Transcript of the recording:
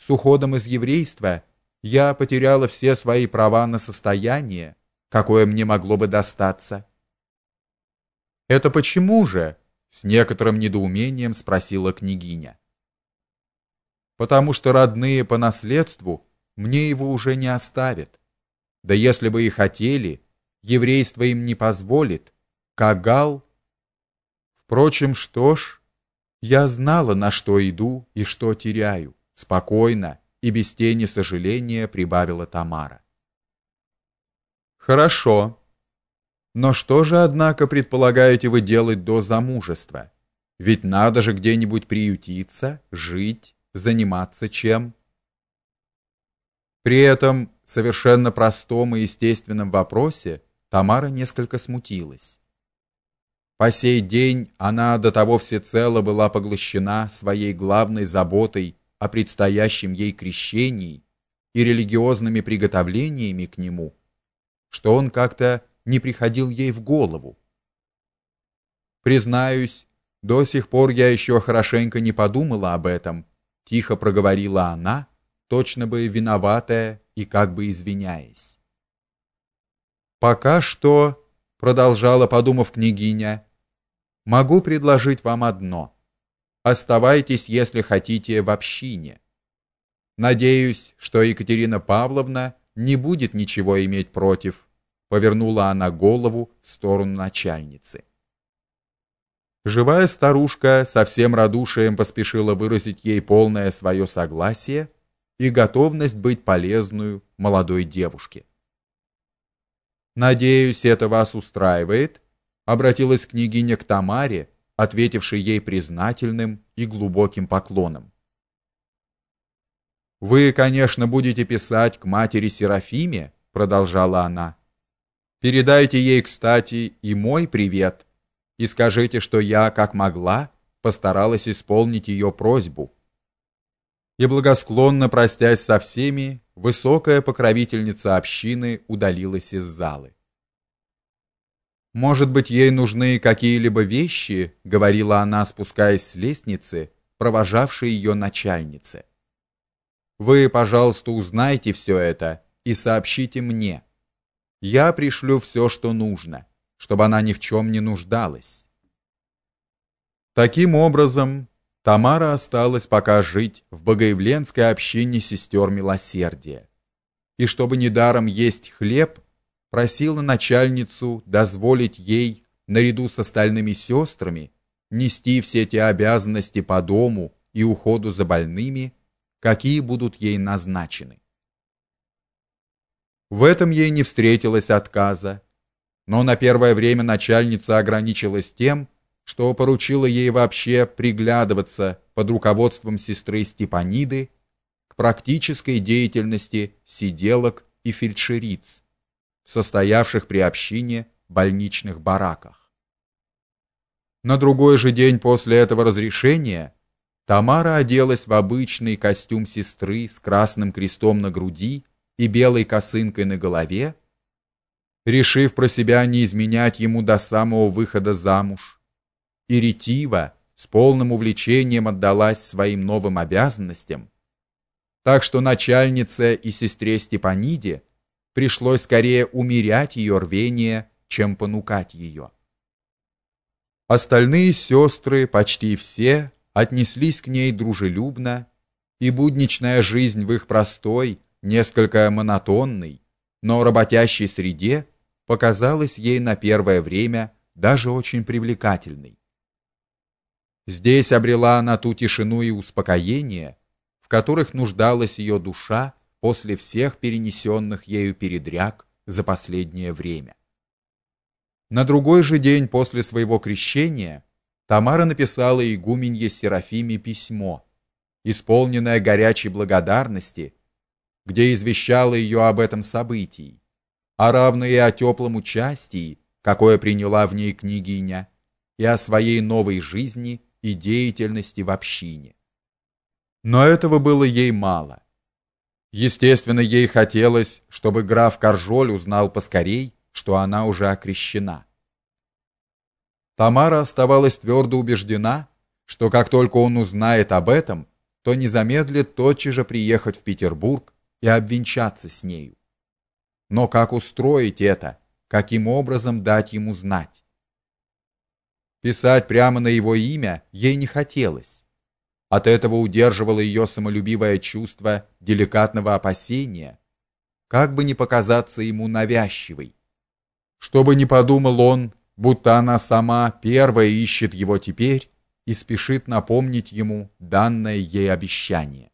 С уходом из еврейства я потеряла все свои права на состояние, какое мне могло бы достаться. Это почему же? с некоторым недоумением спросила княгиня. Потому что родные по наследству мне его уже не оставят. Да если бы и хотели, еврейство им не позволит. Кагал. Впрочем, что ж, я знала, на что иду и что теряю, спокойно и без тени сожаления прибавила Тамара. Хорошо. Но что же однако предполагаете вы делать до замужества? Ведь надо же где-нибудь приютиться, жить, заниматься чем? При этом совершенно простом и естественном вопросе Тамара несколько смутилась. По сей день она до того всецело была поглощена своей главной заботой о предстоящем ей крещении и религиозными приготовлениями к нему, что он как-то не приходил ей в голову. Признаюсь, до сих пор я еще хорошенько не подумала об этом, тихо проговорила она, точно бы виноватая и как бы извиняясь. Пока что, продолжала, подумав княгиня, могу предложить вам одно. Оставайтесь, если хотите, в общине. Надеюсь, что Екатерина Павловна не будет ничего иметь против, повернула она голову в сторону начальницы. Живая старушка со всем радушием поспешила выразить ей полное свое согласие и готовность быть полезную молодой девушке. Надеюсь, это вас устраивает, обратилась княгиня к Тамаре, ответившей ей признательным и глубоким поклоном. Вы, конечно, будете писать к матери Серафиме, продолжала она. Передайте ей, кстати, и мой привет и скажите, что я, как могла, постаралась исполнить ее просьбу и благосклонно простясь со всеми, высокая покровительница общины удалилась из залы. Может быть, ей нужны какие-либо вещи, говорила она, спускаясь с лестницы, провожавшей ее начальнице. Вы, пожалуйста, узнайте все это и сообщите мне. Я пришлю все, что нужно, чтобы она ни в чем не нуждалась. Таким образом, Тамара осталась пока жить в Богоявленской общине сестер милосердия. И чтобы недаром есть хлеб, просила начальницу дозволить ей наряду с остальными сестрами нести все те обязанности по дому и уходу за больными, какие будут ей назначены. В этом ей не встретилось отказа, но на первое время начальница ограничилась тем, что поручила ей вообще приглядываться под руководством сестры Степаниды к практической деятельности сиделок и фельдшериц, состоявших при общине больничных бараках. На другой же день после этого разрешения Тамара оделась в обычный костюм сестры с красным крестом на груди и белой косынкой на голове, решив про себя не изменять ему до самого выхода замуж и ретиво, с полным увлечением отдалась своим новым обязанностям, так что начальнице и сестре Степаниде пришлось скорее умерять ее рвение, чем понукать ее. Остальные сестры, почти все, отнеслись к ней дружелюбно, и будничная жизнь в их простой, несколько монотонной, но работящей среде показалась ей на первое время даже очень привлекательной. Здесь обрела она ту тишину и успокоение, в которых нуждалась ее душа после всех перенесенных ею передряг за последнее время. На другой же день после своего крещения Тамара написала игуменье Серафиме письмо, исполненное горячей благодарности, где извещала ее об этом событии, а равно и о теплом участии, какое приняла в ней княгиня, и о своей новой жизни и деятельности в общине. Но этого было ей мало. Естественно, ей хотелось, чтобы граф Каржоль узнал поскорей, что она уже окрещена. Тамара оставалась твердо убеждена, что как только он узнает об этом, то не замедлит тотчас же приехать в Петербург и обвенчаться с нею. Но как устроить это? Каким образом дать ему знать? Писать прямо на его имя ей не хотелось. От этого удерживало ее самолюбивое чувство деликатного опасения, как бы не показаться ему навязчивой. Чтобы не подумал он, будто она сама первая ищет его теперь и спешит напомнить ему данное ей обещание.